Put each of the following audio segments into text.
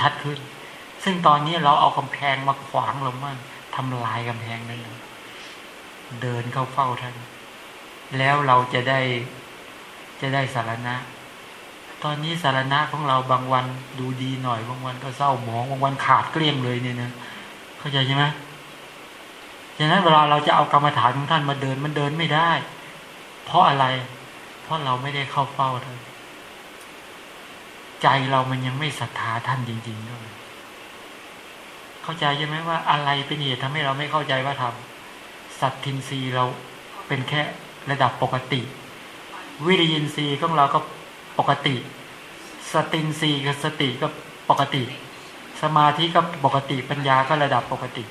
ชัดขึ้น ซึ่งตอนนี้เราเอากำแพงมาขวางเรามั่งทำลายกำแพงนั้นเดินเข้าเฝ้าท่าน แล้วเราจะได้จะได้สารณะ ตอนนี้สารณะของเราบางวันดูดีหน่อยบางวันก็เศร้าหมองบางวันขาดเกลี้ยงเลยเนี่ยนะเข้าใจใช่ไหมฉะนั้นเวลาเราจะเอากรรมฐานของท่านมาเดินมันเดินไม่ได้ เพราะอะไร เพราะเราไม่ได้เข้าเฝ้าท่าน ใจเรามันยังไม่ศรัทธาท่านจริง ๆด้วย เข้าใจใช่ไหมว่าอะไรเป็นเหตุทำให้เราไม่เข้าใจว่าทำสัตทินรีเราเป็นแค่ระดับปกติ วิริยินทรีย์ของเราก็ปกติ สตินทรีย์กับสติก็ปกติ สมาธิก็ปกติปัญญาก็ระดับปกติ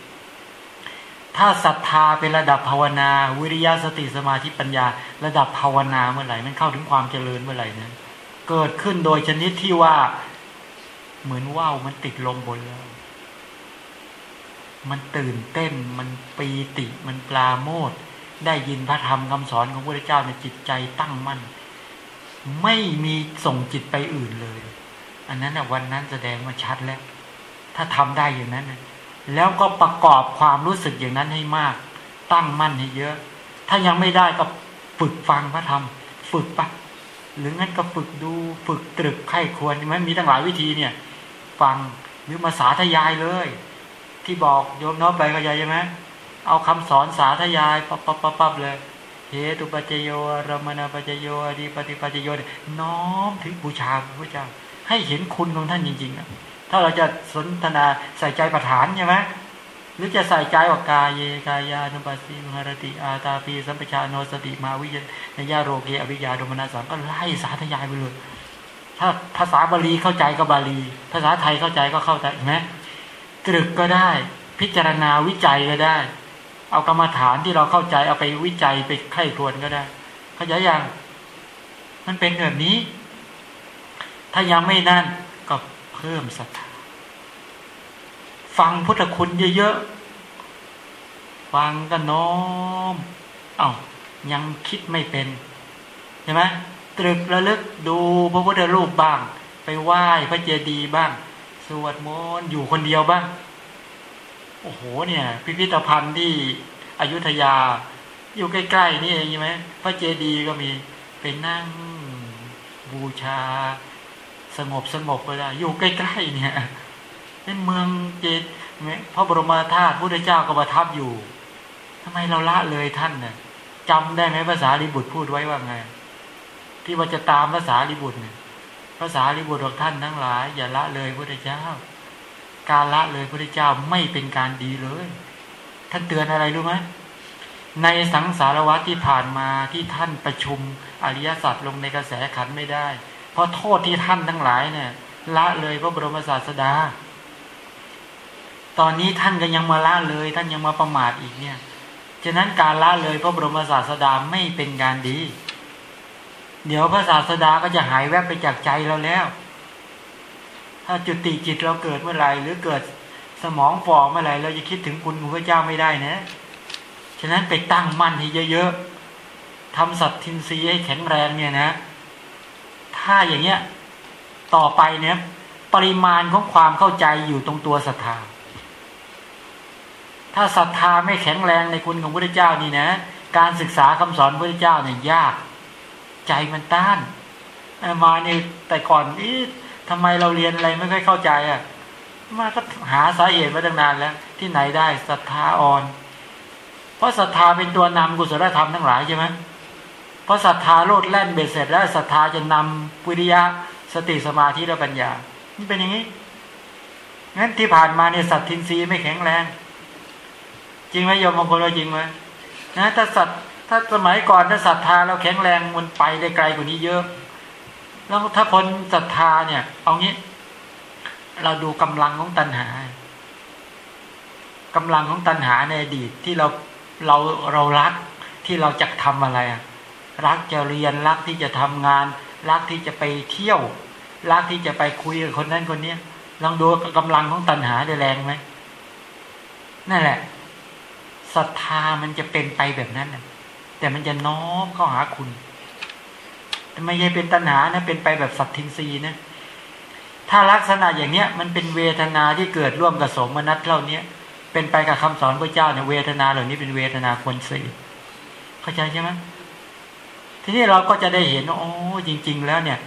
ถ้าศรัทธาเป็นระดับภาวนา วิริยะสติสมาธิปัญญา ระดับภาวนาเมื่อไหร่มันเข้าถึงความเจริญเมื่อไหร่นะ เกิดขึ้นโดยชนิดที่ว่า เหมือนว่าวมันติดลมบนแล้ว มันตื่นเต้นมันปีติมันปลาโมดได้ยินพระธรรมคำสอนของพระเจ้าในจิตใจตั้งมั่น ไม่มีส่งจิตไปอื่นเลย อันนั้นวันนั้นแสดงมาชัดแล้ว ถ้าทำได้อย่างนั้นนะแล้วก็ประกอบความรู้สึกอย่างนั้นให้มาก ตั้งมั่นให้เยอะ ถ้ายังไม่ได้ก็ฝึกฟังพระธรรม ฝึกปะ หรืองั้นก็ฝึกดูฝึกตรึกไข้ควรใช่ไหมมีตั้งหลายวิธีเนี่ย ฟังหรือมาสาธยายเลย ที่บอกโยมน้อไปข้าใจใช่ไหมเอาคำสอนสาธยายปั๊บปั๊บปั๊บปั๊บเลยเหตุปัจจโยรมณปัจจโยอดีปฏิปัจจโยน้อมถึงบูชาพระเจ้าให้เห็นคุณของท่านจริงๆถ้าเราจะสนทนาใส่ใจประฐานใช่ไหม หรือจะใส่ใจว่ากายเยกายานุปัสสิมหรติอาตาปีสัมปชาโนสติมาวิยนยาโรเกอวิยาโดมนาสังก็ไล่สาธยายไปเลยถ้าภาษาบาลีเข้าใจก็บาลี ภาษาไทยเข้าใจก็เข้าใจไหมตรึกก็ได้ พิจารณาวิจัยก็ได้ เอากรรมฐานที่เราเข้าใจเอาไปวิจัยไปไข้ควรก็ได้เข้าใจยังมันเป็นแบบนี้ ถ้ายังไม่นั่นก็เพิ่มศรัทธาฟังพุทธคุณเยอะๆ ฟังก็น้อมเอา้ายังคิดไม่เป็นใช่ไหมตรึกระลึกดูพระพุทธรูปบ้าง ไปไหว้พระเจดีย์บ้าง สวดมนต์อยู่คนเดียวบ้าง โอ้โหเนี่ย พิพิธภัณฑ์ที่อยุธยา อยู่ใกล้ๆนี่เองใช่ไหมพระเจดีย์ก็มีไปนั่งบูชา สงบสงบก็ได้อยู่ใกล้ๆเนี่ยเป็นเมืองเจดพระบรมธาตุพระเจ้าก็ประทับอยู่ ทำไมเราละเลยท่านเนี่ยจำได้ไหมภาษาลิบุตรพูดไว้ว่าไง ที่ว่าจะตามภาษาลิบุตรเนี่ยภาษาลิบุตรของท่านทั้งหลาย อย่าละเลยพระเจ้า การละเลยพระเจ้าไม่เป็นการดีเลย ท่านเตือนอะไรรู้ไหมในสังสารวัตที่ผ่านมาที่ท่านประชุมอริยสัจลงในกระแสขันไม่ได้ เพราะโทษที่ท่านทั้งหลายเนี่ย ละเลยพระบรมศาสดา ตอนนี้ท่านก็ยังมาละเลย ท่านยังมาประมาทอีกเนี่ย ฉะนั้นการละเลยพระบรมศาสดาไม่เป็นการดี เดี๋ยวพระศาสดาก็จะหายแวบไปจากใจเราแล้ว ถ้าจุติจิตเราเกิดเมื่อไหร่หรือเกิดสมองฝ่อเมื่อไหร่เราจะคิดถึงคุณของพระเจ้าไม่ได้นะ ฉะนั้นไปตั้งมั่นให้เยอะๆทำสัตทินรีให้แข็งแรงเนี่ยนะ ถ้าอย่างเงี้ยต่อไปเนี่ยปริมาณของความเข้าใจอยู่ตรงตัวศรัทธา ถ้าศรัทธาไม่แข็งแรงในคุณของพระเจ้านี่นะ การศึกษาคำสอนพระเจ้าเนี่ยยาก ใจมันต้าน มาเนี่ยแต่ก่อนนี่ทำไมเราเรียนอะไรไม่ค่อยเข้าใจอะ มาก็หาสาเหตุมาตั้งนานแล้ว ที่ไหนได้ศรัทธาอ่อน เพราะศรัทธาเป็นตัวนำกุศลธรรมทั้งหลายใช่ไหมเพราะศรัทธาโลดแล่นเบ็ดเสร็จ แล้วศรัทธาจะนำวิริยะสติสมาธิและปัญญา นี่เป็นอย่างนี้งั้นที่ผ่านมาเนี่ยสัตทินรีไม่แข็งแรง จริงไหมโยมบางคนว่าจริงไหมนะถ้าสัตว์ถ้าสมัยก่อนถ้าศรัทธาเราแข็งแรงมันไปได้ไกลกว่านี้เยอะ แล้วถ้าคนศรัทธาเนี่ย เอางี้ เราดูกำลังของตัณหากำลังของตัณหาในอดีตที่เราเราเรารักที่เราจะทำอะไรอะรักจะเรียนรักที่จะทำงาน รักที่จะไปเที่ยว รักที่จะไปคุยกับคนนั้นคนนี้ลองดูกำลังของตัณหาได้แรงไหมนั่นแหละ ศรัทธามันจะเป็นไปแบบนั้นนะแต่มันจะน้อมเข้าหาคุณแต่ไม่ใช่เป็นตัณหานะ เป็นไปแบบสัตทินรีนะ ถ้าลักษณะอย่างเนี้ย มันเป็นเวทนาที่เกิดร่วมกับสมนัตเท่านี้เป็นไปกับคำสอนพระเจ้าเนี่ยเวทนาเหล่านี้เป็นเวทนาควรสีเข้าใจใช่ไหมทีนี้เราก็จะได้เห็นโอ้จริง ๆ แล้วเนี่ย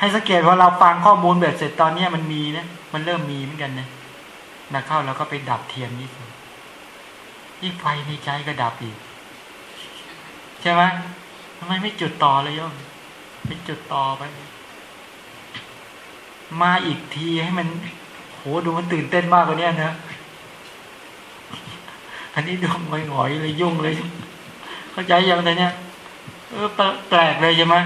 ให้สังเกตว่าเราฟังข้อมูลแบบเสร็จตอนเนี้ยมันมีนะมันเริ่มมีเหมือนกันนะนักเข้าเราก็ไปดับเทียนนี่ ยิ่ไฟในใจก็ดับอีก ใช่ไหมทำไมไม่จุดต่อเลยโยมไปจุดต่อไป มาอีกทีให้มันโหดูมันตื่นเต้นมากกว่านี้นะอันนี้ดูหงอยเลยยุ่งเลย เข้าใจยังแต่เนี้ยเออแปลกเลยใช่ไหม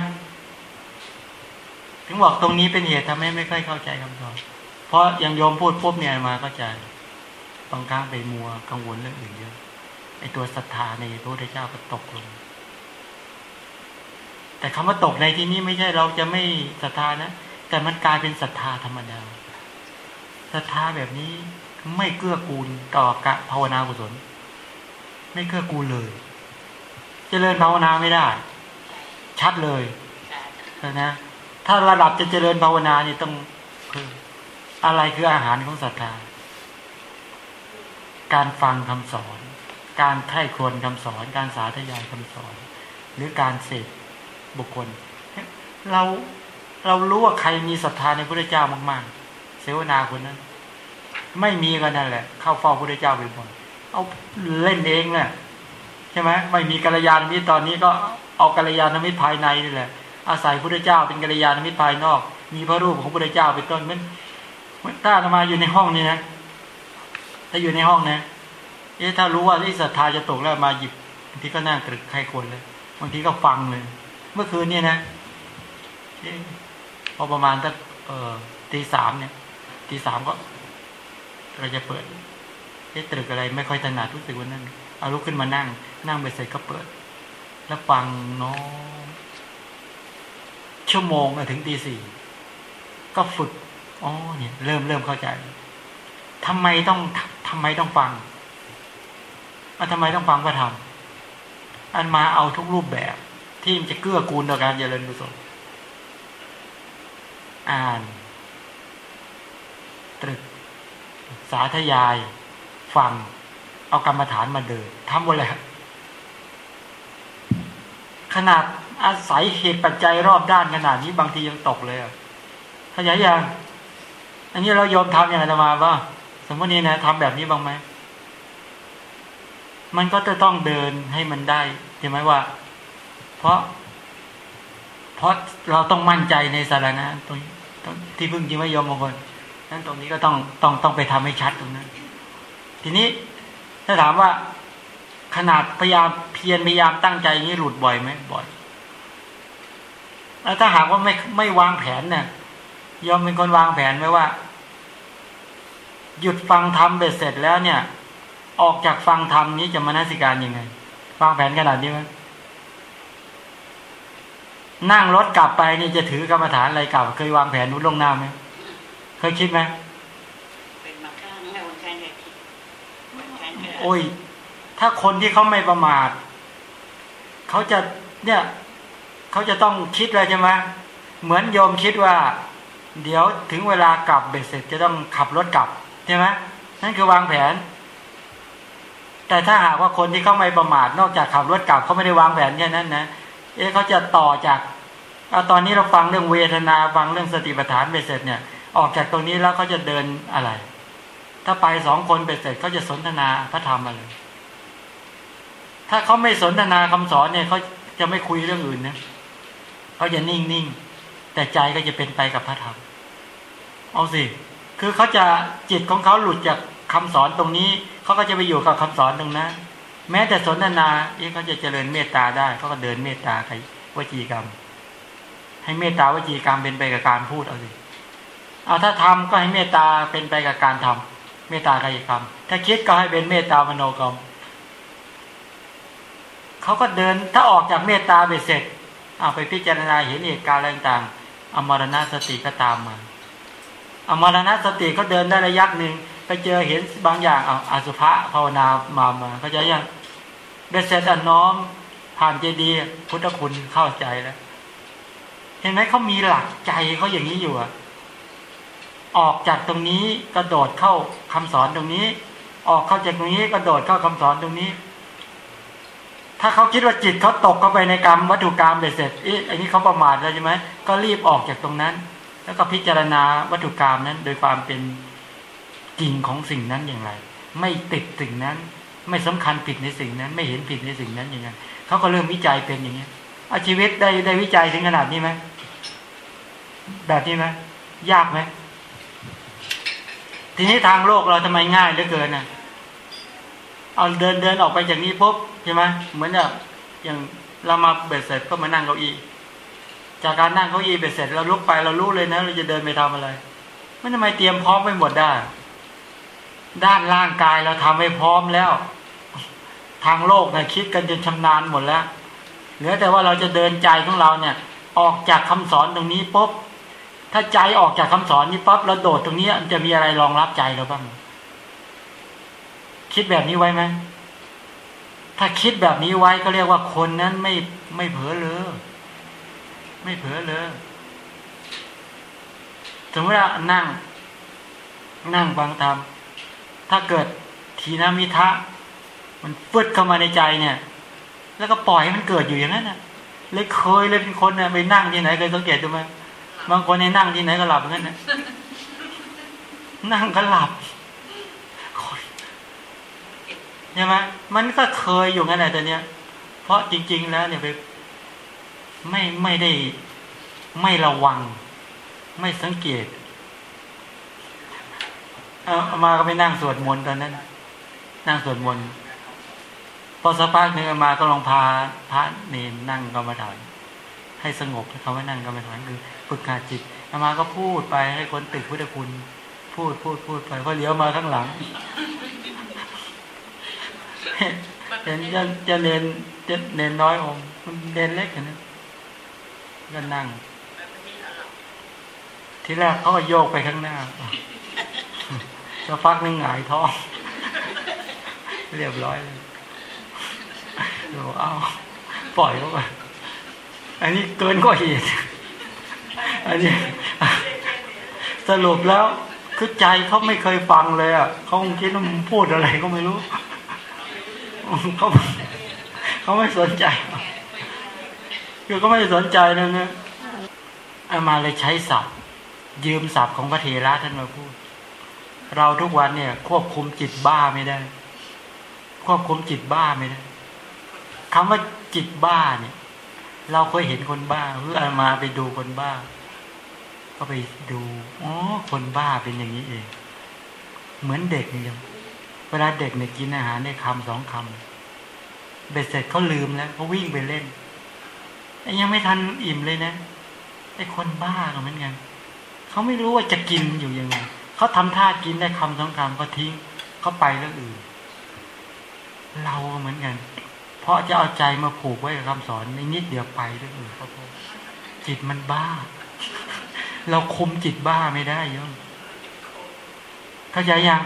ถึงบอกตรงนี้เป็นเหตุทำให้ไม่ค่อยเข้าใจคำสอนเพราะยังโยมพูดปุ๊บเนี่ยมาเข้าใจบางครั้งไปมัวกังวลเรื่องอื่นเยอะ ไอตัวศรัทธาในพระพุทธเจ้าก็ตกลง แต่คำว่าตกในที่นี้ไม่ใช่เราจะไม่ศรัทธานะ แต่มันกลายเป็นศรัทธาธรรมดาศรัทธาแบบนี้ไม่เกื้อกูลต่อกะภาวนากุศล ไม่เกื้อกูลเลยจเจริญภาวนาไม่ได้ ชัดเลยนะถ้าระดับจะเจริญภาวนานี่ต้องคืออะไรคืออาหารของศรัทธา การฟังคำสอน การไข้ควรคำสอนการสาธยายคำสอน หรือการเสพบุคคล เราเรารู้ว่าใครมีศรัทธาในพระเจ้ามาก ๆ เสวนาคนนั้น ไม่มีก็นั่นแหละ เข้าเฝ้าพระเจ้าบ่อยๆเอาเล่นเองแหละใช่ไหมไม่มีกัลยาณมิตรตอนนี้ก็เอากัลยาณมิตรภายในนี่แหละ อาศัยพระเจ้าเป็นกัลยาณมิตรภายนอก มีพระรูปของพระเจ้าเป็นต้นมันถ้าจะมาอยู่ในห้องนี้นะถ้าอยู่ในห้องนะ เอ๊ะถ้ารู้ว่าที่ศรัทธาจะตกแล้วมาหยิบบางทีก็นั่งตรึกใครคนเลยบางทีก็ฟังเลย เมื่อคืนเนี่ยนะพอประมาณตั้งตีสามเนี่ยตีสามก็เราจะเปิดเอ๊ะตรึกอะไร ไม่ค่อยถนัดรู้สึกว่านั่นเอาลุกขึ้นมานั่ง นั่งไปเสร็จก็เปิด แล้วฟังน้องชั่วโมงถึงตีสี่ก็ฝึกอ๋อเนี่ย เริ่มเริ่มเข้าใจทำไมต้องทำไมต้องฟัง อะทำไมต้องฟังพระธรรมอันมาเอาทุกรูปแบบ ที่มันจะเกื้อกูลต่อการเจริญกุศลอ่าน ตรึก สาธยาย ฟัง เอากรรมฐานมาเดินทำหมดเลยขนาดอาศัยเหตุปัจจัยรอบด้านขนาดนี้บางทียังตกเลยขยายอย่างอันนี้เรายอมทำอย่างไรมาบ้างสมมตินี้นะทำแบบนี้บ้างไหม มันก็จะต้องเดินให้มันได้ใช่ไหมว่า เพราะ เพราะเราต้องมั่นใจในสารณะตรงที่พึ่งจริงไม่ยอมบางคนนั้นตรงนี้ก็ต้องต้องต้องไปทำให้ชัดตรงนั้น ทีนี้ถ้าถามว่าขนาดพยายามเพียรพยายามตั้งใจนี้หลุดบ่อยไหมบ่อยแล้วถ้าหากว่าไม่ไม่วางแผนเนี่ยยอมเป็นคนวางแผนไว้ว่า หยุดฟังธรรมเบ็ดเสร็จแล้วเนี่ย ออกจากฟังธรรมนี้จะมานาสิการยังไงวางแผนขนาดนี้ไหมนั่งรถกลับไปนี่จะถือกรรมฐานอะไรกลับเคยวางแผนนู้นลงหน้าไหมเคยคิดไหมเป็นมาข้างให้คนใช้เนี่ยคิดโอ้ย ถ้าคนที่เขาไม่ประมาทเขาจะเนี่ยเขาจะต้องคิดเลยใช่ไหมเหมือนโยมคิดว่า เดี๋ยวถึงเวลากลับเบ็ดเสร็จจะต้องขับรถกลับใช่ไหมนั่นคือวางแผน แต่ถ้าหากว่าคนที่เขาไม่ประมาทนอกจากขับรถกลับเขาไม่ได้วางแผนแค่นั้นนะเอ๊ะเขาจะต่อจากอตอนนี้เราฟังเรื่องเวทนาฟังเรื่องสติปัฏฐานเบ็ดเสร็จเนี่ย ออกจากตรงนี้แล้วเขาจะเดินอะไร ถ้าไปสองคนเบ็ดเสร็จเขาจะสนทนาพระธรรมอะไรถ้าเขาไม่สนทนาคำสอนเนี่ยเขาจะไม่คุยเรื่องอื่นนะเขาจะนิ่งนิ่งแต่ใจก็จะเป็นไปกับพระธรรมเอาสิคือเขาจะจิตของเขาหลุดจาก คำสอนตรงนี้เขาก็จะไปอยู่กับคำสอนตรงนั้น แม้แต่สนทนาเเขาจะเจริญเมตตาได้เขาก็เดินเมตตาใครวจีกรรม ให้เมตตาวจีกรรมเป็นไปกับการพูดเอาสิเอาถ้าทำก็ให้เมตตาเป็นไปกับการทำเมตตากายกรรม ถ้าคิดก็ให้เป็นเมตตามโนกรรมเขาก็เดินถ้าออกจากเมตตาเบ็ดเสร็จเอาไปพิจารณาเห็นเหตุการณ์ต่างอมรณสติก็ตามมาอมรณสติก็เดินได้ระยะหนึ่ง ไปเจอเห็นบางอย่างเอาอสุภะภาวนามามาเขาจะยังเบสเซตอนน้อมผ่านเจดีพุทธคุณเข้าใจแล้ว เห็นไหมเขามีหลักใจเขาอย่างนี้อยู่อะออกจากตรงนี้กระโดดเข้าคำสอนตรงนี้ ออกเข้าจากตรงนี้กระโดดเข้าคำสอนตรงนี้ ถ้าเขาคิดว่าจิตเขาตกเข้าไปในกรรมวัตถุกรรมเบ็ดเสร็จอีอันนี้เขาประมาทแล้วใช่ไหมก็รีบออกจากตรงนั้น แล้วก็พิจารณาวัตถุกรรมนั้น โดยความเป็น จริงของสิ่งนั้นอย่างไร ไม่ติดสิ่งนั้น ไม่สำคัญผิดในสิ่งนั้น ไม่เห็นผิดในสิ่งนั้นอย่างนั้นเขาก็เริ่มวิจัยเป็นอย่างนี้อาชีวิตได้ได้วิจัยถึงขนาดนี้ไหมแบบนี้ไหมยากไหมทีนี้ทางโลกเราทำไมง่ายเหลือเกินนะเอาเดินเดินออกไปจากนี้ปุ๊บใช่ไหมเหมือนแบบอย่างเรามาเบ็ดเสร็จก็มานั่งเก้าอี้จากการนั่งเก้าอี้เบ็ดเสร็จเราลุกไปเรารู้เลยนะเราจะเดินไปทำอะไรมันทำไมเตรียมพร้อมไปหมดได้ ด้านร่างกายเราทำไว้พร้อมแล้ว ทางโลกนะคิดกันจนชำนาญหมดแล้ว เหลือแต่ว่าเราจะเดินใจของเราเนี่ย ออกจากคำสอนตรงนี้ปุ๊บถ้าใจออกจากคำสอนนี้ปั๊บเราโดดตรงนี้จะมีอะไรรองรับใจเราบ้าง คิดแบบนี้ไว้ไหมถ้าคิดแบบนี้ไว้ก็เรียกว่าคนนั้นไม่ไม่เผลอเลยไม่เผลอเลยสมมติว่านั่ง นั่งฟังธรรม ถ้าเกิดทีนามิทะ มันฟึดเข้ามาในใจเนี่ย แล้วก็ปล่อยให้มันเกิดอยู่อย่างนั้นนะเลยเคยเลยเป็นคนเนี่ยไปนั่งที่ไหนเคยสังเกตดูไหมบางคนในนั่งที่ไหนก็หลับเหมือนกันนะนั่งก็หลับใช่ไหมมันก็เคยอยู่งั้นแหละแต่เนี้ยเพราะจริง ๆ แล้วเนี่ยไปไม่ไม่ได้ไม่ระวัง ไม่สังเกต อามาก็ไปนั่งสวดมนต์ตอนนั้น นั่งสวดมนต์พอสักพักหนึ่งมาก็ลองพาพระเนนนั่งกรรมฐานให้สงบคำว่านั่งกรรมฐานคือฝึกขาจิตอามาก็พูดไปให้คนตึกพุทธคุณ พูดพูดพูดไปพอเลี้ยวมาข้างหลังเห็นจะจะเนนจะเนนน้อยองเนนเล็กนะก็นั่ง ทีแรกเขาก็โยกไปข้างหน้า จะฟักนึงหงายท้อง เรียบร้อยเลยบอกเอาปล่อยเขาไปอันนี้เกินกว่าเหตุอันนี้ สรุปแล้วคือใจเขาไม่เคยฟังเลยอะเขาคงคิดว่ามึงพูดอะไรก็ไม่รู้เขาเขาไม่สนใจคือก็ไม่สนใจเลยนะอามาเลยใช้ศัพท์ ยืมศัพท์ของพระเถระท่านมาพูด เราทุกวันเนี่ย ควบคุมจิตบ้าไม่ได้ ควบคุมจิตบ้าไม่ได้คำว่าจิตบ้าเนี่ย เราเคยเห็นคนบ้าหรืออามาไปดูคนบ้า ก็ไปดูอ๋อคนบ้าเป็นอย่างนี้เอง เหมือนเด็กเนี่ยเวลาเด็กเนี่ยกินอาหารได้คำสองคำเบ็ดเสร็จเขาลืมแล้วเขาวิ่งไปเล่นยังไม่ทันอิ่มเลยนะไอ้คนบ้าก็เหมือนกันเขาไม่รู้ว่าจะกินอยู่ยังไง เขาทำท่ากินได้คำสองคำก็ทิ้งเขาไปเรื่องอื่น เราเหมือนกัน เพราะจะเอาใจมาผูกไว้กับคำสอนในนิดเดียวไปเรื่องอื่นเพราะจิตมันบ้า เราคุมจิตบ้าไม่ได้ย่อมเข้าใจยัง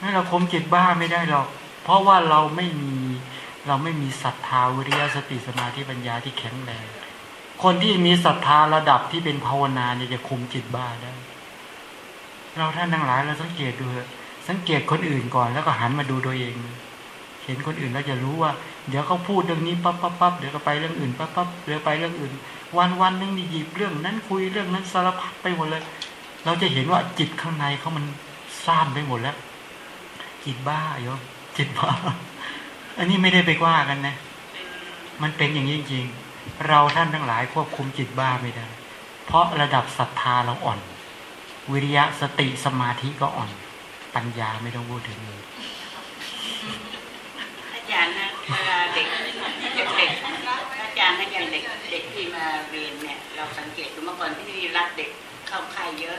ให้เราคุมจิตบ้าไม่ได้หรอก เพราะว่าเราไม่มีเราไม่มีศรัทธาวิริยะสติสมาธิปัญญาที่แข็งแรงคนที่มีศรัทธาระดับที่เป็นภาวนาเนี่ยจะคุมจิตบ้าได้ เราท่านทั้งหลายเราสังเกตดูสังเกตคนอื่นก่อนแล้วก็หันมาดูตัวเอง เห็นคนอื่นแล้วจะรู้ว่า เดี๋ยวเขาพูดเรื่องนี้ปั๊บปั๊บปั๊บเดี๋ยวก็ไปเรื่องอื่นปั๊บปั๊บเดี๋ยวไปเรื่องอื่น วันวันนึงนี่หยิบเรื่องนั้นคุยเรื่องนั้นสารพัดไปหมดเลย เราจะเห็นว่าจิตข้างในเขามันซ่านไปหมดแล้ว จิตบ้าโยมจิตบ้าอันนี้ไม่ได้ไปว่ากันนะ มันเป็นอย่างนี้จริง ๆ เราท่านทั้งหลายควบคุมจิตบ้าไม่ได้ เพราะระดับศรัทธาเราอ่อน วิริยะสติสมาธิก็อ่อน ปัญญาไม่ต้องพูดถึงเลยอาจารย์นะเวลาเด็กเด็กอาจารย์นะอย่างเด็กเด็กที่มาเรียนเนี่ยเราสังเกตดูเมื่อก่อนที่รับเด็กเข้าค่ายเยอะ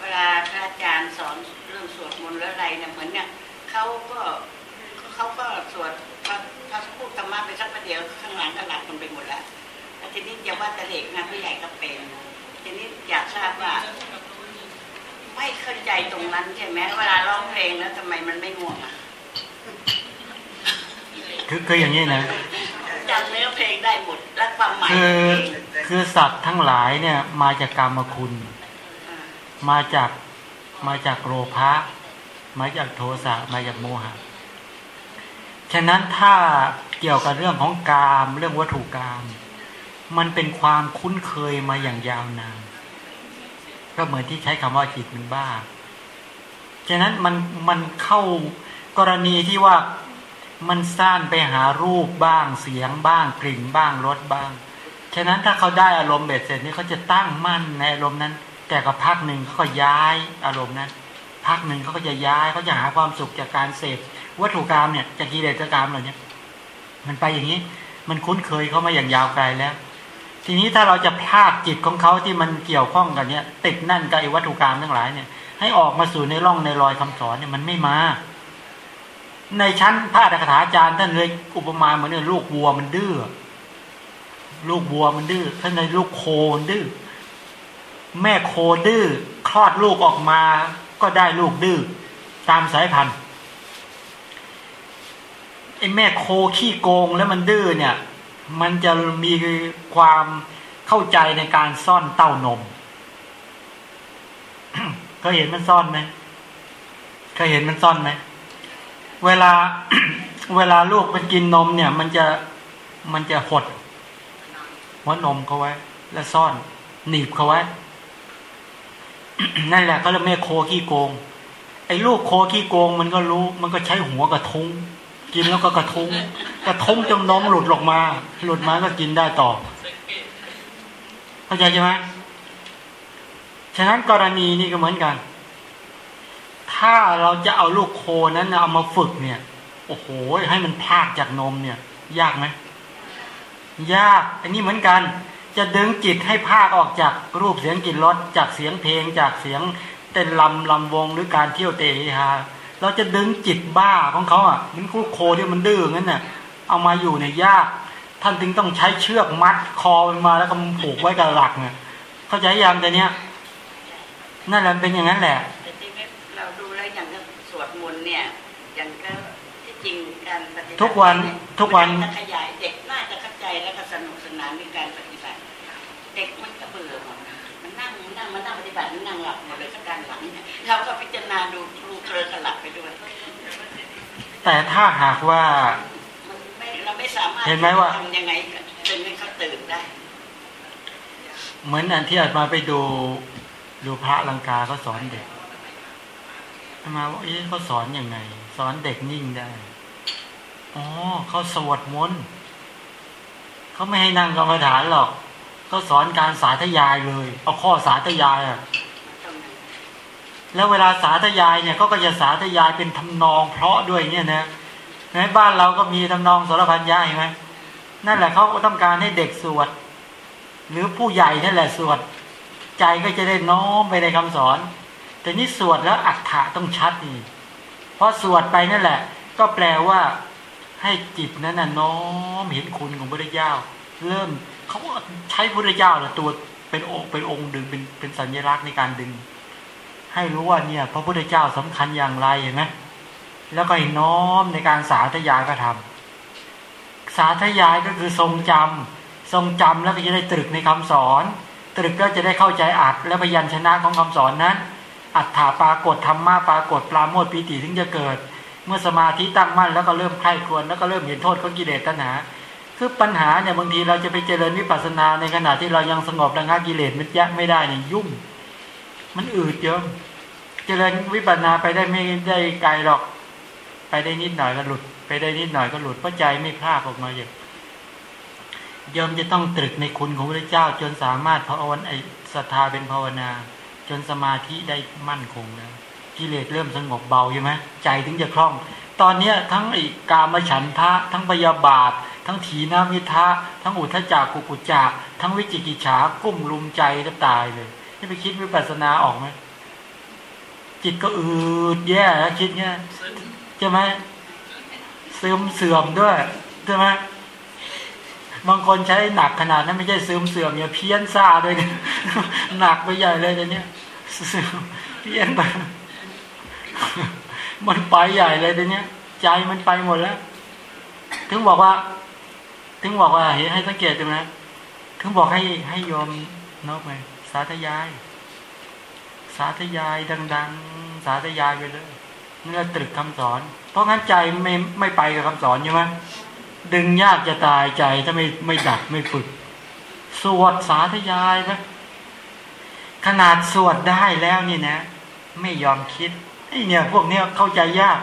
เวลาพระอาจารย์สอนเรื่องสวดมนต์หรืออะไรเนี่ยเหมือนเนี่ยเขาก็เขาก็สวดถ้าพูดธรรมะไปสักประเดี๋ยวข้างหลังก็หลับกันไปหมดแล้วแล้วทีนี้อย่าว่าแต่เด็กนะผู้ใหญ่ก็เป็นทีนี้อยากทราบว่า ไม่เข้าใจตรงนั้นใช่ไหมเวลาร้องเพลงแล้วทำไมมันไม่ง่วงอะคือคืออย่างนี้นะจำเนื้อเพลงได้หมดและความหมายคือเพลงคือสัตว์ทั้งหลายเนี่ย มาจากกรรมคุณอ่ามาจากมาจากโลภะมาจากโทสะมาจากโมหะฉะนั้นถ้าเกี่ยวกับเรื่องของกาม เรื่องวัตถุกรรมมันเป็นความคุ้นเคยมาอย่างยาวนาน ก็เหมือนที่ใช้คำว่าจิตมันบ้า ฉะนั้นมันมันเข้ากรณีที่ว่ามันซ่านไปหารูปบ้างเสียงบ้างกลิ่นบ้างรสบ้าง ฉะนั้นถ้าเขาได้อารมณ์เบ็ดเสร็จนี่เขาจะตั้งมั่นในอารมณ์นั้น แต่กับพักหนึ่งเขาก็ย้ายอารมณ์นั้น พักหนึ่งเขาก็จะย้ายเขาจะหาความสุขจากการเสพวัตถุกรรมเนี่ยจากกิเลสกรรมเหล่านี้มันไปอย่างนี้ มันคุ้นเคยเขามาอย่างยาวไกลแล้ว ทีนี้ถ้าเราจะพลาดจิตของเขาที่มันเกี่ยวข้องกันเนี่ยติดนั่นกับไอ้วัตถุกรรมทั้งหลายเนี่ย ให้ออกมาสู่ในร่องในรอยคำสอนเนี่ยมันไม่มา ในชั้นพระอัฏฐกถาจารย์ท่านเลยอุปมาเหมือนเนี่ยลูกวัวมันดื้อลูกวัวมันดื้อท่านในลูกโคมันดื้อแม่โคดื้อคลอดลูกออกมา ก็ได้ลูกดื้อตามสายพันธุ์ไอ้แม่โคขี้โกงแล้วมันดื้อเนี่ย มันจะมีความเข้าใจในการซ่อนเต้านมเคยเห็นมันซ่อนไหมเคยเห็นมันซ่อนไหมเวลา เวลาลูกมันกินนมเนี่ย มันจะมันจะหดหัวนมเขาไว้ แล้วซ่อนหนีบเขาไว้ นั่นแหละก็เรียแม่โคขี้โกง ไอ้ลูกโคขี้โกง มันก็รู้ มันก็ใช้หัวกระทุ้ง กินแล้วก็กระทุ้งกระทุ้งจนนมหลุดออกมา หลุดมาก็กินได้ต่อเข้าใจใช่ไหมฉะนั้นกรณีนี้ก็เหมือนกัน ถ้าเราจะเอาลูกโคนั้นเอามาฝึกเนี่ย โอ้โห ให้มันพากจากนมเนี่ย ยากไหมยาก อันนี้เหมือนกัน จะดึงจิตให้ภาคออกจากรูปเสียงกลิ่นรสจากเสียงเพลงจากเสียงเต้นลำลำวงหรือการเที่ยวเตะฮา เราจะดึงจิตบ้าของเขาอะมันคูโคที่มันดื้องั้นน่ะเอามาอยู่เนี่ยยาก ท่านจึงต้องใช้เชือกมัดคอมันมาแล้วก็ผูกไว้กับหลักเนี่ยเข้าใจยังแต่เนี้ยนั่นแหละเป็นอย่างนั้นแหละแต่ที่เราดูแล้วอย่างก็สวดมนต์เนี่ยอย่างก็ที่จริงการปฏิบัติทุกวันเยทุกวันมัจะขยายเด็กน่าจะเข้าใจแล้วก็สนุกสนานในการปฏิบัติ เด็กมันก็เบื่อหมดนะมันนั่งมันนั่งมันนั่งปฏิบัติมันนั่งหลับหมดเลยสักการหลังเนี่ยเราก็พิจารณาดูครู เครือสลับไปด้วย แต่ถ้าหากว่ามันไม่เราไม่สามารถเห็นไหมว่าทำยังไงจนให้เขาตื่นได้ เหมือนอันที่อาจมาไปดูดูพระลังกาเขาสอนเด็กอามาว่าเอ๊ะเขาสอนอยังไง สอนเด็กนิ่งได้อ๋อเขาสวดมนต์เขาไม่ให้นั่งกรรมฐานหรอกเขาสอนการสาธยายเลย เอาข้อสาธยายอะ แล้วเวลาสาธยายเนี่ยเขาก็จะสาธยายเป็นทำนองเพราะด้วยเนี่ยนะในบ้านเราก็มีทำนองสารพันยาเห็นไหมนั่นแหละเขาก็ต้องการให้เด็กสวด หรือผู้ใหญ่นั่นแหละสวด ใจก็จะได้น้อมไปในคำสอน แต่นี่สวดแล้วอัฏฐะต้องชัดนี่เพราะสวดไปนั่นแหละ ก็แปลว่า ให้จิตนั้นน่ะน้อมเห็นคุณของพระเจ้า เริ่มเขาใช้พระเจ้าแหละตัวเป็นองค์เป็นองค์ดึงเป็นเป็นสัญลักษณ์ในการดึง ให้รู้ว่าเนี่ย พระพุทธเจ้าสำคัญอย่างไรเห็นไหมแล้วก็ให้น้อมในการสาธยายก็ทำสาธยายก็คือทรงจำทรงจำแล้วก็จะได้ตรึกในคำสอน ตรึกก็จะได้เข้าใจอัดและพยัญชนะของคำสอนนั้น อัฏฐาปรากฏธรรมะปรากฏปราโมทปีติถึงจะเกิด เมื่อสมาธิตั้งมั่นแล้วก็เริ่มไข้ควรแล้วก็เริ่มเห็นโทษของกิเลสตัณหา คือปัญหาเนี่ยบางทีเราจะไปเจริญวิปัสสนาในขณะที่เรายังสงบระงับกิเลสมันยะไม่ได้เนี่ยยุ่ง มันอืดเยอะเจริญวิปัสนาไปได้ไม่ได้ไกลหรอก ไปได้นิดหน่อยก็หลุด ไปได้นิดหน่อยก็หลุดเพราะใจไม่พลาดออกมาอย่างยอมจะต้องตรึกในคุณของพระเจ้า จนสามารถภาวนาไอศรัทธาเป็นภาวนา จนสมาธิได้มั่นคงแล้วกิเลสเริ่มสงบเบาใช่ไหมใจถึงจะคล่อง ตอนเนี้ยทั้งไอกามฉันทะ ทั้งพยาบาท ทั้งถีนามิทะ ทั้งอุทจักกุกุจักทั้งวิจิกิจฉากุ้มลุมใจแทบตายเลย นี่ไปคิดวิปัสสนาออกไหมจิตก็อืดแย่แล้วคิดเนี้ยใช่ไหมเสื่อมเสื่อมด้วยใช่ไหมบางคนใช้หนักขนาดนั้นไม่ใช่ซึมเสื่อมอย่าเพี้ยนซ่าด้วยเนี่ยหนักไปใหญ่เลยต่เนี้ยเสื่อมเพี้ยนไปมันไปใหญ่เลยต่เนี้ยใจมันไปหมดแล้ว ถึงบอกว่า ถึงบอกว่าเห็นให้สังเกตดูนะถึงบอกให้ให้ยอมนอกไป สาธยาย สาธยายดัง ๆ สาธยายไปเลยนี่เราตรึกคำสอน เพราะงั้นใจไม่ไม่ไปกับคำสอนใช่ไหมดึงยากจะตายใจถ้าไม่ไม่ดักไม่ฝึก สวดสาธยายไหมขนาดสวดได้แล้วนี่นะ ไม่ยอมคิดไอ้เนี่ย พวกเนี้ยเข้าใจยาก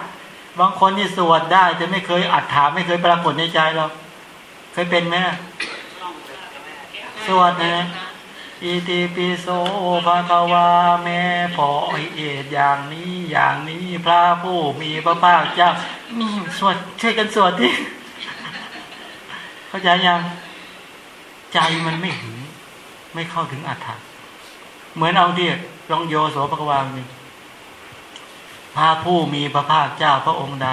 บางคนนี่สวดได้แต่ไม่เคยอัดถามไม่เคยปรากฏในใจเราเคยเป็นไหมสวดนะ อิติปิโสภะคะวาแม่พอเอดอย่างนี้อย่างนี้พระผู้มีพระภาคเจ้ามีสวดช่วยกันสวดดิเข้าใจยังใจมันไม่ถึงไม่เข้าถึงอัฏฐะเหมือนเอาที่ลองโยโสภะคะวาหนึ่งพระผู้มีพระภาคเจ้าพระองค์ใด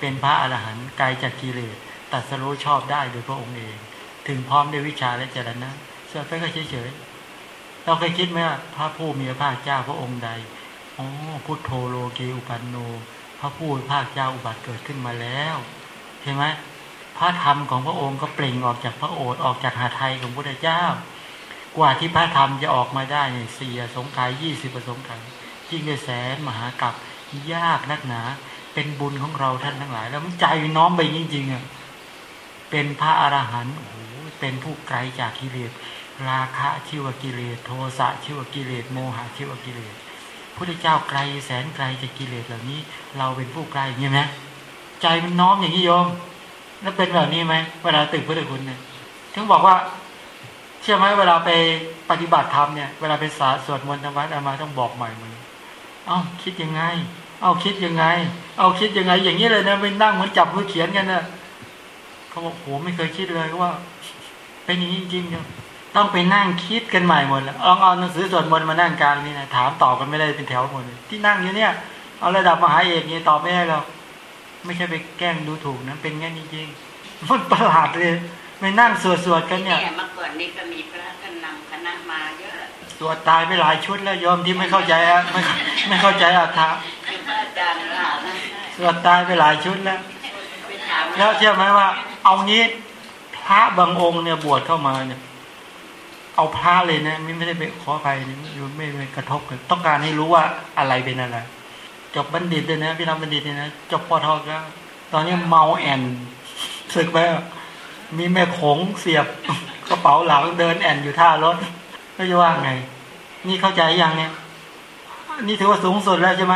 เป็นพระอรหันต์ไกลจากกิเลสตัดสรู้ชอบได้โดยพระองค์เอง ถึงพร้อมด้วยวิชาและเจรณะสวดไปก็เฉยๆ เราเคยคิดไหมว่าพระผู้มีพระภาคเจ้าพระองค์ใดอ๋อพุทโธโลเกอุปันโน พระผู้มีพระภาคเจ้าอุบัติเกิดขึ้นมาแล้วเห็นไหมพระธรรมของพระองค์ก็เปล่งออกจากพระโอษฐ์ออกจากหาไทยของพระเจ้า กว่าที่พระธรรมจะออกมาได้เนี่ยสี่สงไขยยี่สิบอสงไขยยิ่งด้วยแสนมหากับยากนักหนา เป็นบุญของเราท่านทั้งหลาย แล้วมันใจน้อมไปจริงๆอะเป็นพระอรหันต์โอ้โหเป็นผู้ไกลจากกิเลส ราคะชื่อว่ากิเลสโทสะชื่อว่ากิเลสโมหะชื่อว่ากิเลสพุทธเจ้าไกลแสนไกลจากกิเลสเหล่านี้ เราเป็นผู้ไกลอย่างนี้ไหมใจมันน้อมอย่างนี้โยม แล้วเป็นแบบนี้ไหมเวลาตึกพุทธคุณเนี่ยถึงบอกว่า เชื่อไหมเวลาไปปฏิบัติธรรมเนี่ยเวลาไปสาสวดมนต์ธรรมะอามาต้องบอกใหม่เหมือนเอ้าคิดยังไง เอ้าคิดยังไง เอาคิดยังไง อย่างนี้เลยนะไปนั่งเหมือนจับมือเขียนกันนะเขาบอกโหไม่เคยคิดเลยว่าเป็นอย่างนี้จริงๆเนี่ย ต้องไปนั่งคิดกันใหม่หมดแล้วลองเอาหนังสือสวดมนต์มานั่งกลางนี่นะถามตอบกันไม่ได้เป็นแถวหมดเลยที่นั่งอยู่เนี่ย เอาระดับมหาเอกนี่ตอบไม่ได้หรอกไม่ใช่ไปแกล้งดูถูกนะเป็นงั้นจริงๆมันประหลาดเลยไปนั่งสวดสวดๆกันเนี่ยเนี่ยเมื่อก่อนนี้ก็มีพระท่านนำคณะมาเยอะสวดตายไปหลายชุดแล้วโยมที่ไม่เข้าใจอะไม่ไม่เข้าใจอัตถะคือพระอาจารย์ถามนะสวดตายไปหลายชุดแล้วไปถามแล้วเชื่อไหมว่า เอางี้พระบางองค์เนี่ยบวชเข้ามาเนี่ย เอาพระเลยนะไม่ไม่ได้ไปขอไปไม่ไม่ไม่กระทบกันต้องการให้รู้ว่าอะไรเป็นอะไรจบบัณฑิตเลยนะพี่น้องบัณฑิตเนี่ยนะจบปอทก็ตอนนี้เมาแอนศึกไปมีแม่โขงเสียบกระเป๋าหลังเดินแอนอยู่ท่ารถก็จะว่าไง นี่เข้าใจยังเนี่ย นี่ถือว่าสูงสุดแล้วใช่ไหม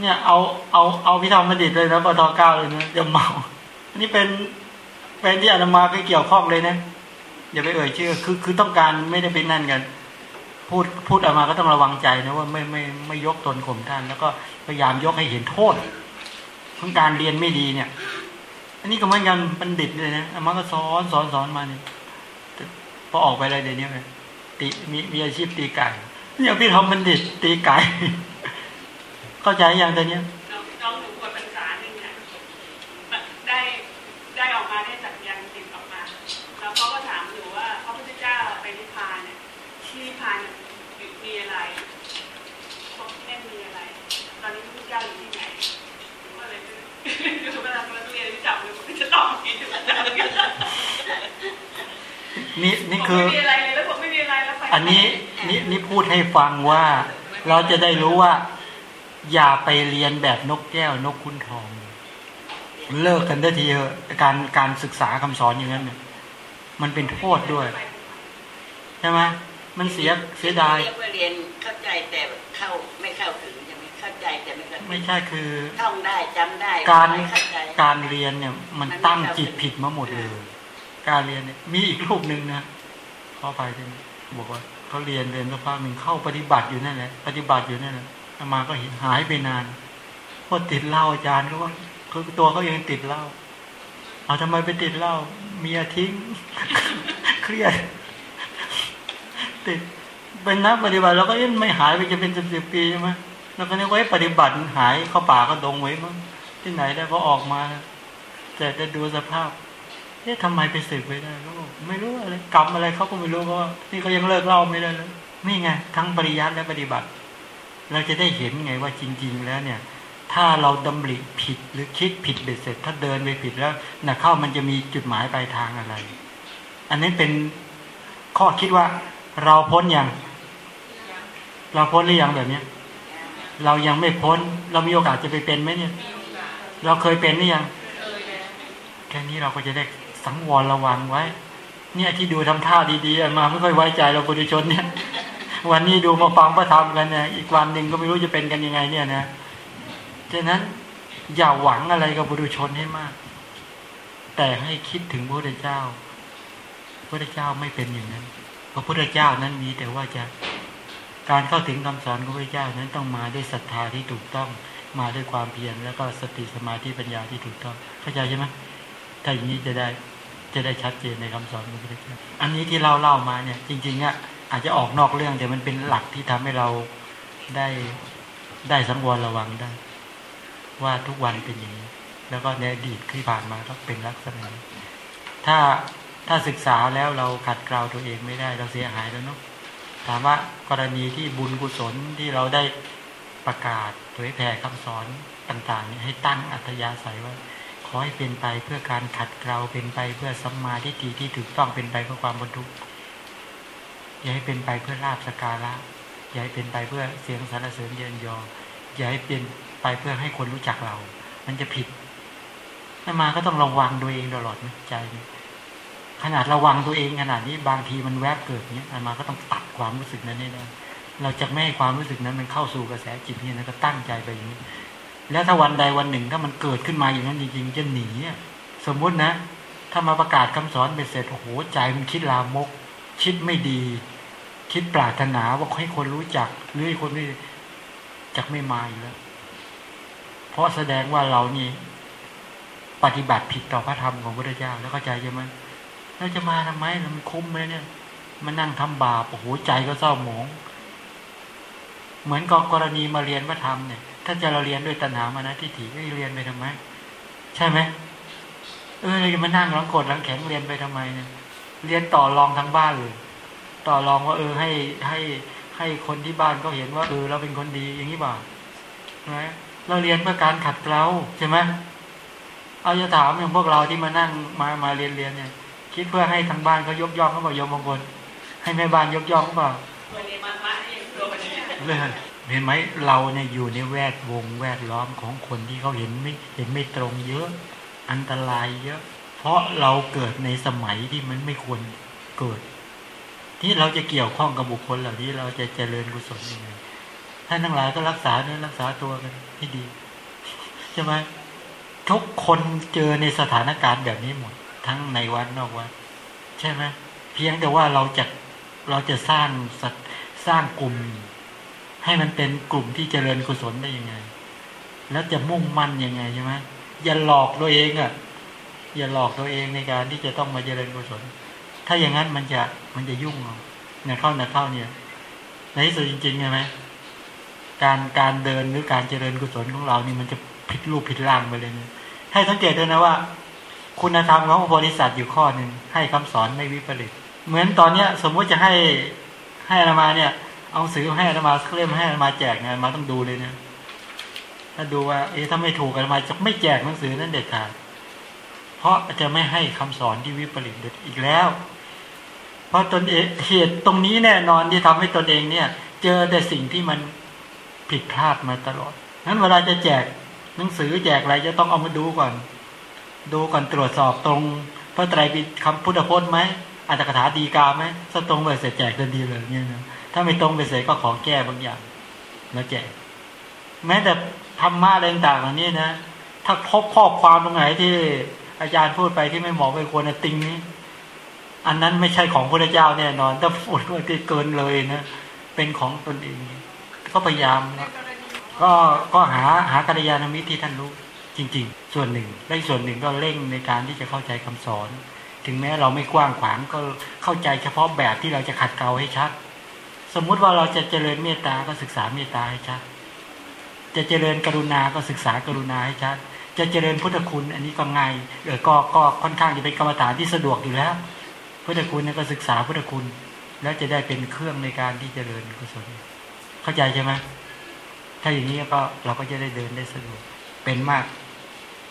เนี่ยเอาเอาเอาพิธามบัณฑิตเลยนะปทเก้าเลยนะจะเมาอันนี้เป็นเป็นที่อาตมาก็เกี่ยวข้องเลยนะ อย่าไปเอ่ยชื่อ คือคือต้องการไม่ได้เป็นนั่นกัน พูดพูดอาตมาก็ต้องระวังใจนะว่าไม่ไม่ไม่ยกตนข่มท่าน แล้วก็พยายามยกให้เห็นโทษของการเรียนไม่ดีเนี่ย อันนี้ก็เหมือนกันบัณฑิตเลยนะอาตมาก็สอนสอนสอนมาเนี่ยพอออกไปอะไรเดี๋ยวนี้ไปตีมีมีอาชีพตีไก่เนี่ยพี่ทำบัณฑิตตีไก่เข้าใจอยังเนี้ยน้องน้องหนูบวชพรรษาหนึ่งเนี่ยได้ได้ออกมาได้จากยันติดออกมา แล้วเขาก็ถามอยู่ว่าพระพุทธเจ้าไปนิพพานเนี่ย พานเนี่ยมีอะไรพบแค่มีอะไร ตอนนี้พระพุทธเจ้าอยู่ที่ไหนหนูก็เลยเวลาเราเรียนจับเลยผมจะตอบผิดอาจารย์นี่นี่คือไม่มีอะไรเลยแล้วผมไม่มีอะไรแล้วไปอันนี้นี่นี่พูดให้ฟังว่า เราจะได้รู้ว่า อย่าไปเรียนแบบนกแก้วนกคุ้นทอง เลิกกันได้ทีเถอะการการศึกษาคำสอนอย่างนั้นเนี่ยมันเป็นโทษด้วยใช่ไหม มันเสียเสียดายเรียกว่าเรียนเข้าใจแต่เข้าไม่เข้าถึงใช่ไหมเข้าใจแต่ไม่เข้าถึงไม่ใช่คือท่องได้จำได้การไม่เข้าใจการเรียนเนี่ย มันตั้งจิตผิดมาหมดเลย การเรียนเนี่ยมีอีกรูปหนึ่งนะเข้าไปที่นี่บอกว่าเขาเรียนเรียนสักพักหนึ่งเข้าปฏิบัติอยู่นั่นแหละปฏิบัติอยู่นั่นแหละอามาก็เห็นหายไปนานเพราะติดเหล้าอาจารย์ก็ว่าคือตัวเขาเองติดเหล้าเอาทำไมไปติดเหล้าเมียทิ้งเครียด ติดเป็นนักปฏิบัติเราก็เอ๊ะไม่หายไปจะเป็นสิบสิบปีใช่ไหมแล้วก็นึกว่าปฏิบัติหายเข้าป่าก็ดงไว้มั้งที่ไหนได้พอออกมาแต่จะดูสภาพเอ๊ะทำไมไปสึกไปได้ก็ไม่รู้อะไรกรรมอะไรเขาก็ไม่รู้เพราะว่านี่เขายังเลิกเล่าไม่ได้เลยนี่ไงทั้งปริยัติและปฏิบัติ เราจะได้เห็นไงว่าจริง ๆ แล้วเนี่ย ถ้าเราดำริผิดหรือคิดผิดเบ็ดเสร็จ ถ้าเดินไปผิดแล้วนะเข้ามันจะมีจุดหมายปลายทางอะไร อันนี้เป็นข้อคิดว่า เราพ้นยัง เราพ้นหรือยังแบบเนี้ย เรายังไม่พ้น เรามีโอกาสจะไปเป็นไหมเนี่ย เราเคยเป็นหรือยัง แค่นี้เราก็จะได้สังวรระวังไว้ เนี่ยที่ดูทำท่าดีๆมาไม่ค่อยไว้ใจเราปุถุชนเนี่ย วันนี้ดูมาฟังพระธรรมกันเนี่ย อีกวันหนึ่งก็ไม่รู้จะเป็นกันยังไง เนี่ยนะฉะนั้นอย่าหวังอะไรกับบุรุชนให้มาก แต่ให้คิดถึงพระพุทธเจ้าพระพุทธเจ้าไม่เป็นอย่างนั้น พระพุทธเจ้านั้นมีแต่ว่าจะการเข้าถึงคำสอนของพระพุทธเจ้านั้นต้องมาด้วยศรัทธาที่ถูกต้องมาด้วยความเพียรแล้วก็สติสมาธิปัญญาที่ถูกต้องเข้าใจใช่ไหมถ้าอย่างนี้จะได้จะได้ชัดเจนในคำสอนของพระพุทธเจ้าอันนี้ที่เราเล่ามาเนี่ย จริงๆอะอาจจะออกนอกเรื่องแต่มันเป็นหลักที่ทำให้เราได้ได้สังวรระวังได้ ว่าทุกวันเป็นอย่างนี้ แล้วก็ในอดีตที่ผ่านมาก็เป็นลักษณะถ้า ถ้าศึกษาแล้วเราขัดเกลาตัวเองไม่ได้เราเสียหายแล้วเนาะถามว่ากรณีที่บุญกุศลที่เราได้ประกาศเผยแผ่คำสอนต่างๆนี้ให้ตั้งอัธยาศัยว่า ขอให้เป็นไปเพื่อการขัดเกลาเป็นไปเพื่อสัมมาทิฏฐิที่ถูกต้องเป็นไปเพื่อความบรรทุกอย่าให้เป็นไปเพื่อลาบสการะอย่าให้เป็นไปเพื่อเสียงสรรเสริญเยินยอ อย่าให้เป็นไปเพื่อให้คนรู้จักเรา มันจะผิดถ้ามาก็ต้องระวังตัวเองตลอดนะใจ ขนาดระวังตัวเองขนาดนี้บางทีมันแวบเกิดเนี้ยอามาก็ต้องตัดความรู้สึกนั้นได้เลยเราจะไม่ให้ความรู้สึกนั้นมันเข้าสู่กระแสจิตเนี่ยนะก็ตั้งใจไปอย่างนี้ แล้วถ้าวันใดวันหนึ่งถ้ามันเกิดขึ้นมาอย่างนั้นจริงๆจะหนีสมมุตินะ ถ้ามาประกาศคำสอนไปเสร็จโอ้โหใจมันคิดลามก คิดไม่ดี คิดปรารถนาว่าให้คนรู้จักหรือให้คนไม่จักไม่มาอยู่แล้ว เพราะแสดงว่าเรานี่ ปฏิบัติผิดต่อพระธรรมของพระเจ้าแล้วเข้าใจใช่ไหม เราจะมาทำไมมันคุ้มไหมเนี่ยมานั่งทำบาปโอ้โหใจก็เศร้าหมอง เหมือนกับกรณีมาเรียนพระธรรมเนี่ย ถ้าจะเราเรียนด้วยตัณหามานะทิฏฐิเรียนไปทำไม ใช่ไหมเออเราจะมานั่งหลังกดหลังแข็งเรียนไปทำไมเนี่ย เรียนต่อรองทั้งบ้านเลยต่อรองว่า เออให้ให้ให้คนที่บ้านก็เห็นว่าเออเราเป็นคนดีอย่างนี้บ่าใช่ไหมเราเรียนเพื่อการขัดเกลาใช่ไหมเอาจะถามอย่างพวกเราที่มานั่งมามาเรียนเรียนเนี่ย คิดเพื่อให้ทางบ้านเขายกย่องเขาบอกยมบางคนให้แม่บ้านยกย่องเขาบอกเลยเห็นไหมเราเนี่ยอยู่ในแวดวงแวดล้อมของคนที่เขาเห็นไม่เห็นไม่ตรงเยอะ อันตรายเยอะ เพราะเราเกิดในสมัยที่มันไม่ควรเกิด ที่เราจะเกี่ยวข้องกับบุคคลเหล่านี้เราจะเจริญกุศลยังไงท่านทั้งหลายก็รักษาเนื้อรักษาตัวกันให้ดีใช่ไหมทุกคนเจอในสถานการณ์แบบนี้หมด ทั้งในวัดนอกวัดใช่ไหมเพียงแต่ว่าเราจะเราจะสร้างสร้างกลุ่ม ให้มันเป็นกลุ่มที่เจริญกุศลได้ยังไง แล้วจะมุ่งมั่นยังไงใช่ไหมอย่าหลอกตัวเองอะอย่าหลอกตัวเองในการที่จะต้องมาเจริญกุศล ถ้าอย่างนั้นมันจะมันจะยุ่งเอาเนี่ยเข้าเนี่ยเข้าเนี่ย ในที่สุดจริงๆใช่ไหมการการเดินหรือการเจริญกุศลของเรานี่มันจะผิดรูปผิดร่างไปเลยเนี่ยให้สังเกตด้วยนะว่า คุณธรรมของพระโพธิสัตว์อยู่ข้อหนึ่งให้คำสอนไม่วิปริต เหมือนตอนเนี้ย สมมุติจะให้ให้อามาเนี่ย เอาสื่อให้อามาเคล่มให้อามาแจกเนี่ยมาต้องดูเลยเนะถ้าดูว่า เอ๊ะถ้าไม่ถูกอามาจะไม่แจกหนังสือนั้นเด็ดขาดเพราะจะไม่ให้คำสอนที่วิปริตเด็ดอีกแล้ว เพราะตนเองเหตุตรงนี้แน่นอนที่ทำให้ตนเองเนี่ย เจอแต่สิ่งที่มันผิดพลาดมาตลอดนั้นเวลาจะแจกหนังสือแจกอะไรจะต้องเอามาดูก่อน ดูก่อนตรวจสอบตรงพระไตรปิฎกคำพุทธพจน์ไหมอัตถกถาดีกาไหมถ้าตรงไปเสร็จแจกทันทีเลยเนี่ยนะถ้าไม่ตรงไปเสร็จก็ขอแก้บางอย่าง แล้วแจกแม้แต่ธรรมะอะไรต่างๆเหล่านี้นะ ถ้าพบข้อความตรงไหนที่อาจารย์พูดไปที่ไม่เหมาะไม่ควรนะติงนี้ อันนั้นไม่ใช่ของพระเจ้าแน่นอนถ้าพูดว่าเกินเลยนะเป็นของตนเองก็พยายามก็ก็หาหากัลยาณมิตรที่ท่านรู้ จริงๆ ส่วนหนึ่งและส่วนหนึ่งก็เร่งในการที่จะเข้าใจคำสอน ถึงแม้เราไม่กว้างขวางก็เข้าใจเฉพาะแบบที่เราจะขัดเกลาให้ชัด สมมุติว่าเราจะเจริญเมตตาก็ศึกษาเมตตาให้ชัด จะเจริญกรุณาก็ศึกษากรุณาให้ชัด จะเจริญพุทธคุณ อันนี้ก็ง่ายเออก็ก็ค่อนข้างจะเป็นกรรมฐานที่สะดวกอยู่แล้ว พุทธคุณนี่ก็ศึกษาพุทธคุณ แล้วจะได้เป็นเครื่องในการที่เจริญกุศลเข้าใจใช่ไหมถ้าอย่างนี้ก็เราก็จะได้เดินได้สะดวกเป็นมาก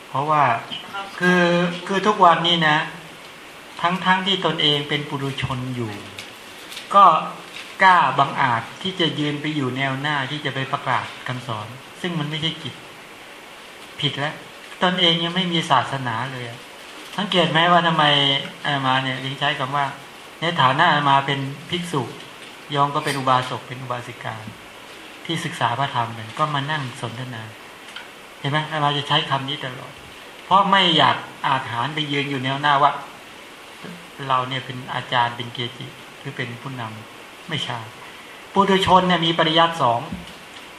เพราะว่าคือคือทุกวันนี้นะ ทั้งทั้งที่ตนเองเป็นปุถุชนอยู่ ก็กล้าบังอาจที่จะยืนไปอยู่แนวหน้าที่จะไปประกาศคำสอน ซึ่งมันไม่ใช่กิจ ผิดแล้ว ตนเองยังไม่มีศาสนาเลย สังเกตไหมว่าทำไมอามาเนี่ยลิงใช้คำว่า ในฐานะอามาเป็นภิกษุยองก็เป็นอุบาสกเป็นอุบาสิกาที่ศึกษาพระธรรมเนี่ยก็มานั่งสนทนา เห็นไหมอามาจะใช้คำนี้ตลอด เพราะไม่อยากอาถรรพ์ไปยืนอยู่แนวหน้าว่า เราเนี่ยเป็นอาจารย์เป็นเกจิหรือเป็นผู้นำไม่ใช่ปุถุชนเนี่ยมีปริยัติสอง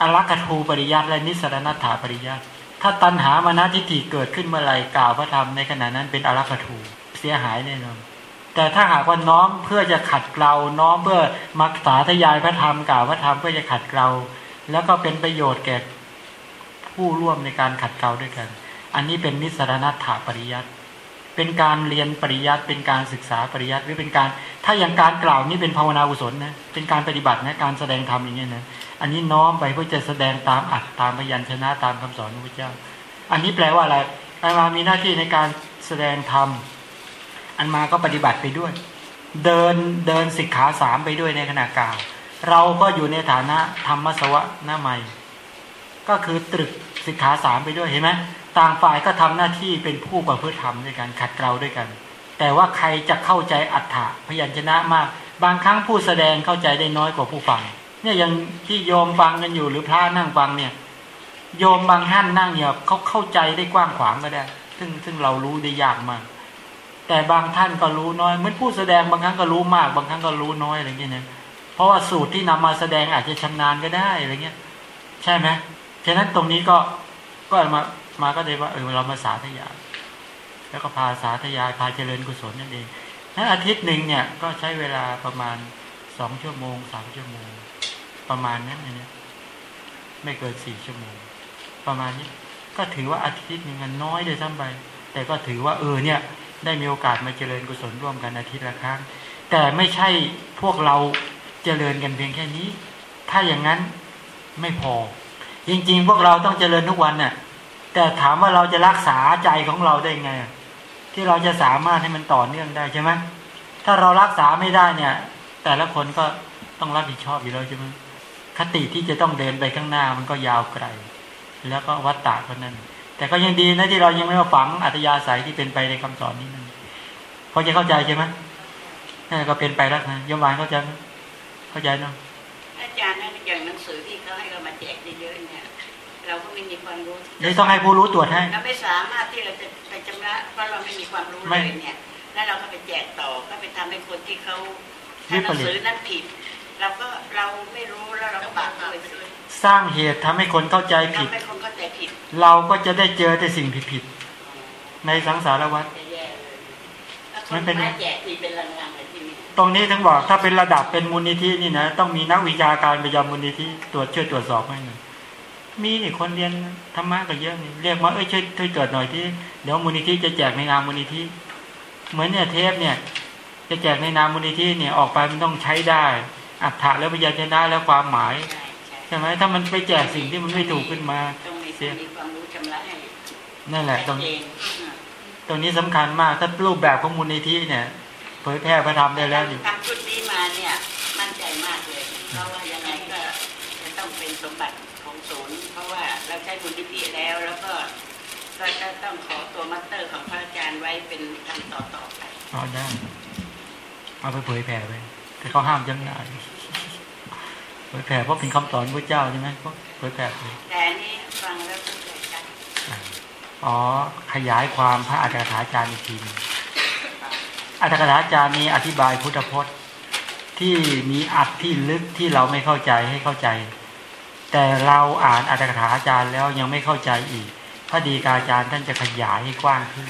อลักขทูปริยัติและนิสรณถาปริยัติถ้าตัณหามานะทิฏฐิเกิดขึ้นเมื่อไรกล่าวพระธรรมในขณะนั้นเป็นอลักขทูเสียหายแน่นอนแต่ถ้าหากว่าน้อมเพื่อจะขัดเกลาน้อมเพื่อมักษาทยายพระธรรมกล่าวพระธรรมเพื่อจะขัดเกลาแล้วก็เป็นประโยชน์แก่ผู้ร่วมในการขัดเกลาด้วยกัน อันนี้เป็นนิสรณัตถาปริยัติเป็นการเรียนปริยัติเป็นการศึกษาปริยัติหรือเป็นการ ถ้าอย่างการกล่าวนี่เป็นภาวนากุศลนะเป็นการปฏิบัตินะการแสดงธรรมอย่างเงี้ยนะอันนี้น้อมไปเพื่อจะแสดงตามอัดตามพยัญชนะตามคำสอนของพระเจ้า อันนี้แปลว่าอะไรอันมามีหน้าที่ในการแสดงธรรมอันมาก็ปฏิบัติไปด้วย เดินเดินสิกขาสามไปด้วยในขณะกล่าว เราก็อยู่ในฐานะธรรมสวะหน้าใหม่ ก็คือตรึก สิกขาสามไปด้วยเห็นไหมต่างฝ่ายก็ทำหน้าที่เป็นผู้ประพฤติธรรมด้วยกันขัดเกลาด้วยกัน แต่ว่าใครจะเข้าใจอัฏฐะพยัญชนะมาก บางครั้งผู้แสดงเข้าใจได้น้อยกว่าผู้ฟัง เนี่ยอย่างที่โยมฟังกันอยู่หรือพระนั่งฟังเนี่ย โยมบางท่านนั่งเนี่ยเขาเข้าใจได้กว้างขวางก็ได้ ซึ่งซึ่งเรารู้ได้ยากมาก แต่บางท่านก็รู้น้อยเหมือนผู้แสดงบางครั้งก็รู้มาก บางครั้งก็รู้น้อยอะไรเงี้ยนะเพราะว่าสูตรที่นำมาแสดงอาจจะชำนาญก็ได้อะไรเงี้ย ใช่ไหม ฉะนั้นตรงนี้ก็ก็มามาก็เลยว่าเออเรามาสาธยายแล้วก็พาสาธยายพาเจริญกุศลนั่นเองนั้นอาทิตย์หนึ่งเนี่ยก็ใช้เวลาประมาณสองชั่วโมงสามชั่วโมง ประมาณนั้นเนี่ยไม่เกินสี่ชั่วโมง ประมาณนี้ ก็ถือว่าอาทิตย์หนึ่งมันน้อยเลยซ้ำไป แต่ก็ถือว่าเออเนี่ย ได้มีโอกาสมาเจริญกุศลร่วมกันอาทิตย์ละครั้ง แต่ไม่ใช่พวกเราเจริญกันเพียงแค่นี้ ถ้าอย่างนั้นไม่พอ จริง ๆ พวกเราต้องเจริญทุกวันน่ะ แต่ถามว่าเราจะรักษาใจของเราได้ไง ที่เราจะสามารถให้มันต่อเนื่องได้ใช่ไหมถ้าเรารักษาไม่ได้เนี่ย แต่ละคนก็ต้องรับผิดชอบอยู่แล้วใช่ไหมคติที่จะต้องเดินไปข้างหน้ามันก็ยาวไกล แล้วก็วัตตะคนนั้น แต่ก็ยังดีนะที่เรายังไม่มาฝังอัตยาศัยที่เป็นไปในคำสอนนี้นั่นพอจะเข้าใจใช่ไหมนั่นก็เป็นไปแล้วนะยมวานเข้าใจไหมเข้าใจเนาะอาจารย์นั่นอย่างหนังสือที่ เราก็ไม่มีความรู้เดี๋ยวต้องให้ผู้รู้ตรวจให้เราไม่สามารถที่เราจะไปชำระเพราะเราไม่มีความรู้เลยเนี่ย แล้วเราก็ไปแจกต่อก็ไปทำให้คนที่เขาถ้าหนังสือนั้นผิดเราก็เราไม่รู้แล้วเราก็บาปด้วยสิสร้างเหตุทำให้คนเข้าใจเราผิดไม่คนเข้าใจผิด เราก็จะได้เจอแต่สิ่งผิดๆในสังสารวัฏจะแย่เลยแล้วคมันนเป็นมาแจกทีเป็นลังๆเลยที่นี่ตรงนี้ทั้งบอกถ้าเป็นระดับเป็นมูลนิธินี่นะต้องมีนักวิชาการประจำมูลนิธิตรวจช่วยตรวจสอบให้หน่อย มีนี่คนเรียนธรรมะก็เยอะนี่เรียกมาเอ้ยช่วยช่วยตรวจหน่อยที่เดี๋ยวมูลนิธิจะแจกในนามมูลนิธิเหมือนเนี่ยเทปเนี่ย จะแจกในนามมูลนิธิเนี่ยออกไปมันต้องใช้ได้อัฏฐะแล้วพยัญชนะแล้วความหมายใช่ใช่ใช่ไหมถ้ามันไปแจกสิ่งที่มันไม่ถูกขึ้นมาต้องมีคนมีความรู้ชำระให้นั่นแหละตรงชัดเจนตรงนี้สำคัญมากถ้ารูปแบบของมูลนิธิเนี่ย เผยแพร่พระธรรมได้แล้วนี่ทำชุดนี้มาเนี่ยมั่นใจมากเลยเพราะว่ายังไงก็จะต้องเป็นสมบัติ เราใช้มูลนิธิแล้ว แล้วก็ก็จะต้องขอตัวมัตเตอร์ของพระอาจารย์ไว้เป็นคำต่อต่อๆไปเอาได้เอาไปเผยแผ่ไปแต่เขาห้ามจำหน่ายเผยแผ่เพราะเป็นคำสอนพระเจ้าใช่ไหมก็เผยแผ่ไปแต่อันนี้ฟังแล้วเข้าใจชัดอ๋อขยายความพระอัฏฐกถาจารย์อีกทีหนึงอัฏฐกถาจารย์นี้อธิบายพุทธพจน์ ที่มีอัดที่ลึกที่เราไม่เข้าใจให้เข้าใจ แต่เราอ่านอัตถกถาจารย์แล้วยังไม่เข้าใจอีก พระดีกาอาจารย์ท่านจะขยายให้กว้างขึ้น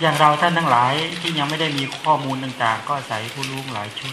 อย่างเราท่านทั้งหลายที่ยังไม่ได้มีข้อมูลต่างๆ ก็ใส่ผู้รู้หลายช่วย